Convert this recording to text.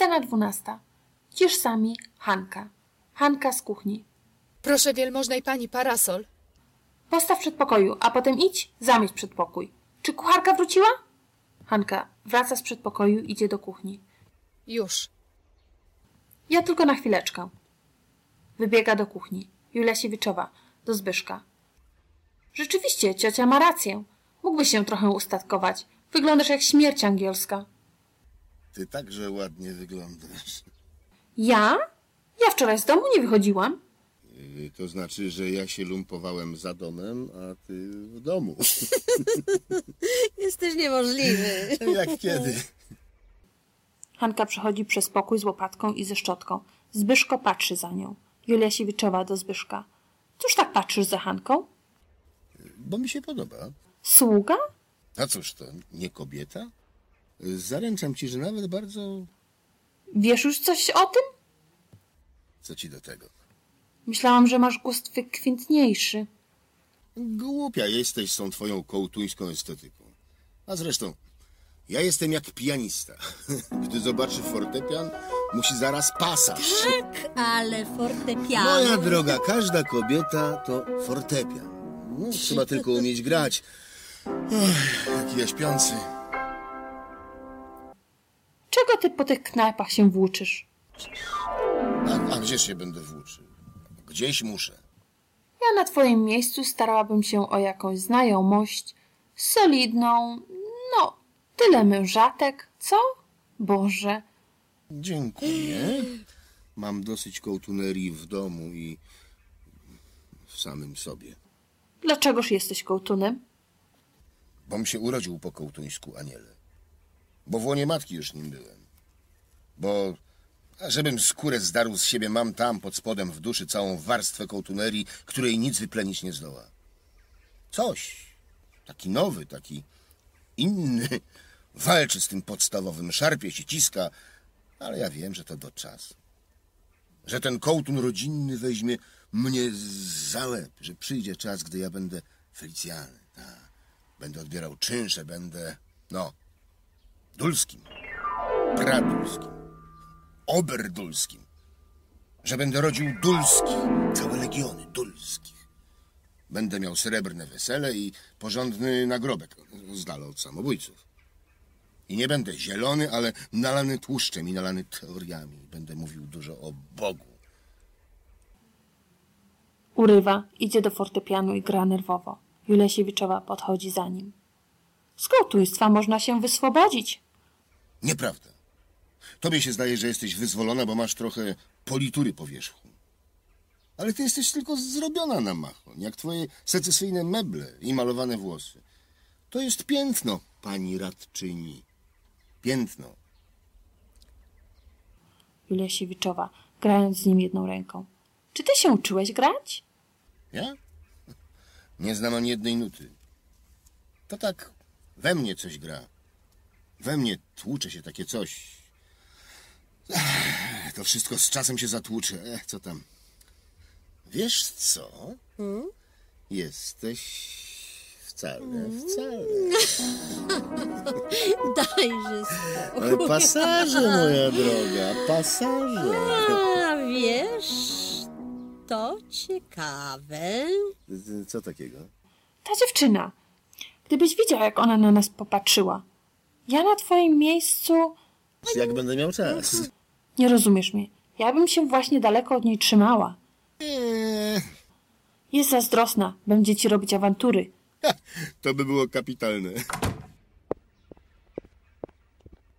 Scena dwunasta. Cisz sami, Hanka. Hanka z kuchni. Proszę wielmożnej pani parasol. Postaw w przedpokoju, a potem idź, zamieść przedpokój. Czy kucharka wróciła? Hanka wraca z przedpokoju, idzie do kuchni. Już. Ja tylko na chwileczkę. Wybiega do kuchni. Julia Siewiczowa, do Zbyszka. Rzeczywiście, ciocia ma rację. Mógłbyś się trochę ustatkować. Wyglądasz jak śmierć angielska. Ty także ładnie wyglądasz. Ja? Ja wczoraj z domu nie wychodziłam. Yy, To znaczy, że ja się lumpowałem za domem, a ty w domu. Jesteś niemożliwy. Jak kiedy? Hanka przechodzi przez pokój z łopatką i ze szczotką. Zbyszko patrzy za nią. Julia Siewiczowa do Zbyszka. Cóż tak patrzysz za Hanką? Bo mi się podoba. Sługa? A cóż to, nie kobieta? Zaręczam ci, że nawet bardzo... Wiesz już coś o tym? Co ci do tego? Myślałam, że masz gust wykwintniejszy. Głupia jesteś z tą twoją kołtuńską estetyką. A zresztą, ja jestem jak pianista. Gdy zobaczy fortepian, musi zaraz pasaż. Tak, ale fortepiano. Moja droga, każda kobieta to fortepian. No, trzeba tylko umieć grać. Ach, jaki ja śpiący. Czego ty po tych knajpach się włóczysz? A, a gdzież się będę włóczył? Gdzieś muszę. Ja na twoim miejscu starałabym się o jakąś znajomość solidną, no, tyle mężatek, co? Boże, Dziękuję. Mam dosyć kołtunerii w domu i w samym sobie. dlaczegoż jesteś kołtunem? Bom się urodził po kołtuńsku aniele. Bo w łonie matki już nim byłem. Bo żebym skórę zdarł z siebie, mam tam pod spodem w duszy całą warstwę kołtunerii, której nic wyplenić nie zdoła. Coś. Taki nowy, taki inny. Walczy z tym podstawowym, szarpie się, ciska, ale ja wiem, że to do czasu. Że ten kołtun rodzinny weźmie mnie za łeb, że przyjdzie czas, gdy ja będę Felicjany. Będę odbierał czynsze, będę, no, dulskim, pradulskim, oberdulskim. Że będę rodził dulskich, całe legiony dulskich. Będę miał srebrne wesele i porządny nagrobek, z dala od samobójców. I nie będę zielony, ale nalany tłuszczem i nalany teoriami. Będę mówił dużo o Bogu. Urywa, idzie do fortepianu i gra nerwowo. Julia Siewiczowa podchodzi za nim. Z kołtuństwa można się wyswobodzić. Nieprawda. Tobie się zdaje, że jesteś wyzwolona, bo masz trochę politury po wierzchu. Ale ty jesteś tylko zrobiona na machon, jak twoje secesyjne meble i malowane włosy. To jest piętno, pani radczyni. Piętno. Julia Siewiczowa, grając z nim jedną ręką. Czy ty się uczyłeś grać? Ja? Nie znam ani jednej nuty. To tak we mnie coś gra. We mnie tłucze się takie coś. Ech, To wszystko z czasem się zatłucze. Ech, co tam? Wiesz co? Jesteś wcale, wcale. Dajże spokój. Ale pasaże, moja droga, pasaże. A wiesz, to ciekawe. Co takiego? Ta dziewczyna. Gdybyś widział, jak ona na nas popatrzyła. Ja na twoim miejscu... Jak będę miał czas? Nie rozumiesz mnie. Ja bym się właśnie daleko od niej trzymała. Eee, Jest zazdrosna. Będzie ci robić awantury. to by było kapitalne.